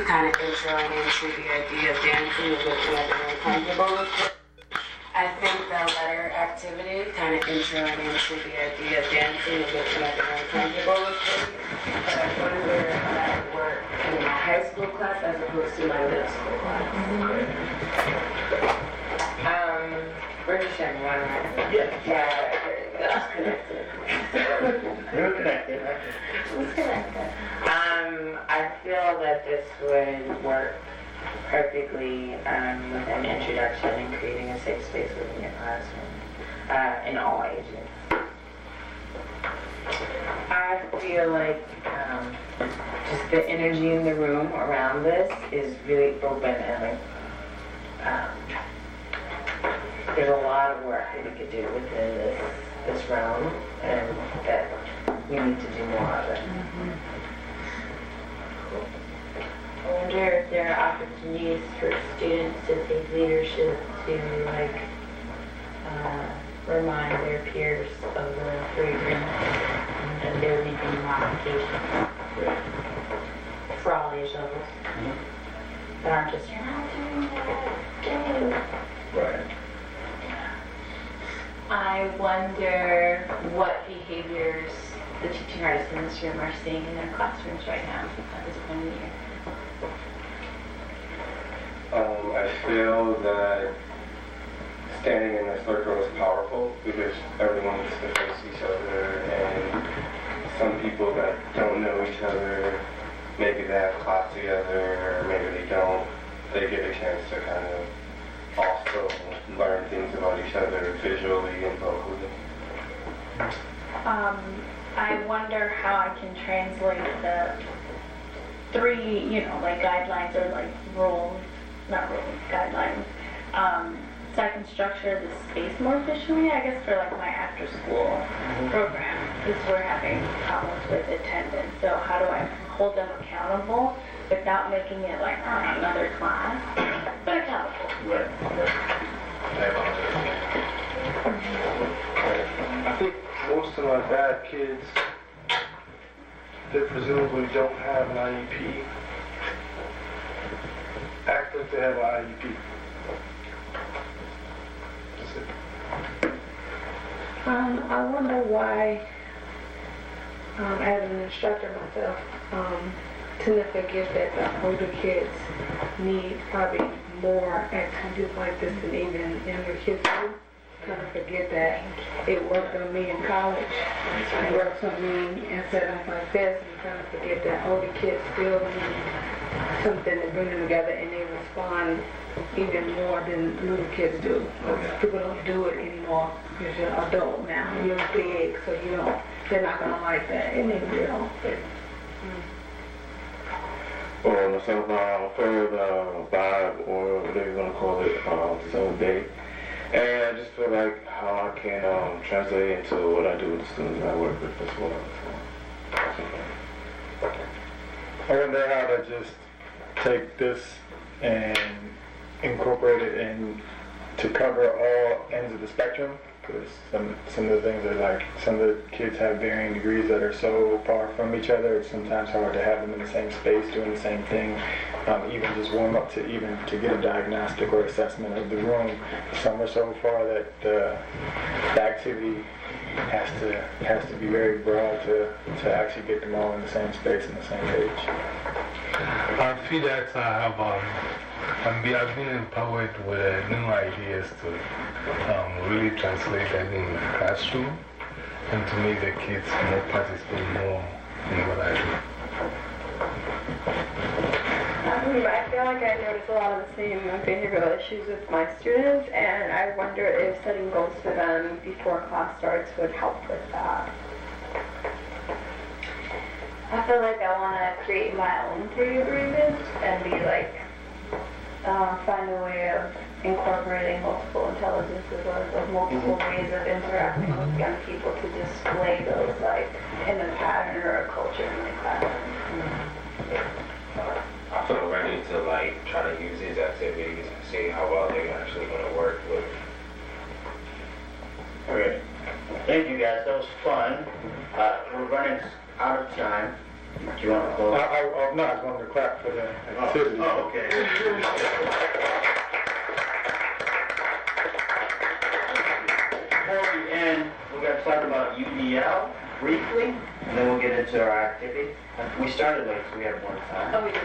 kind of introing into the idea of dancing and looking at the uncomfortable with it. I think the letter activity kind of introing into the idea of dancing and looking at the uncomfortable with it. But I wonder if that would work in my high school class as opposed to my middle school class. Um, we're just sharing one? Yeah. Yeah, that's connected. Um, I feel that this would work perfectly um, with an introduction and creating a safe space within your classroom uh, in all ages. I feel like um, just the energy in the room around this is really open and like, um, there's a lot of work that we could do within this, this realm and that we need to do more of it. I wonder if there are opportunities for students to take leadership to like uh, remind their peers of the free agreement and they're making a modification for all age levels. That aren't just, you're not doing that, do Right. I wonder what behaviors the teaching artists in this room are seeing in their classrooms right now at this point in the year. Um, I feel that standing in a circle is powerful because everyone gets to face each other and some people that don't know each other, maybe they have class together or maybe they don't, they get a chance to kind of also learn things about each other visually and vocally. Um, I wonder how I can translate the three, you know, like guidelines or like rules, not rules, guidelines. Um, so I can structure the space more efficiently, I guess, for like my after school program, because we're having problems with attendance. So how do I hold them accountable without making it like oh, another class, but accountable? Right. I think most of my bad kids they presumably don't have an IEP act like they have an IEP. That's it. Um, I wonder why, um, as an instructor myself, um, to forget that the older kids need probably more. Activities like this than even younger kids. Do. Kind of forget that it worked on me in college, it works on me in settings like this, and kind of forget that older kids still need something to bring them together and they respond even more than little kids do. People don't do it anymore. Because you're an adult now, you're big, so you don't, they're not gonna like that, and they will. Or myself, um, for the vibe or whatever you want to call it, um, zone day. And I just feel like how I can um, translate into what I do with the students I work with as well. So. I wonder how to just take this and incorporate it in to cover all ends of the spectrum. Because some, some of the things are like, some of the kids have varying degrees that are so far from each other, it's sometimes hard to have them in the same space doing the same thing. Um, even just warm up to even to get a diagnostic or assessment of the room. Some are so far that uh, the activity has to has to be very broad to, to actually get them all in the same space and the same page. Feel that I have, um, I'm be, I've been empowered with new ideas to um, really translate that in the classroom and to make the kids more participate more in what I do. Um, I feel like I notice a lot of the same behavioral issues with my students, and I wonder if setting goals for them before class starts would help with that. I feel like I want to create my own three agreements and be like, uh, find a way of incorporating multiple intelligences or like multiple ways of interacting with young people to display those like in a pattern or a culture in the classroom. I feel ready to like try to use these activities and see how well they're actually going to work with. Okay. Thank you guys. That was fun. Uh, we're running out of time. Do you I, close? I, I'm not going to clap for the activity. Oh, okay. Before we end, we're going to talk about UDL briefly, and then we'll get into our activity. We started late, so we have more time. Oh, we did.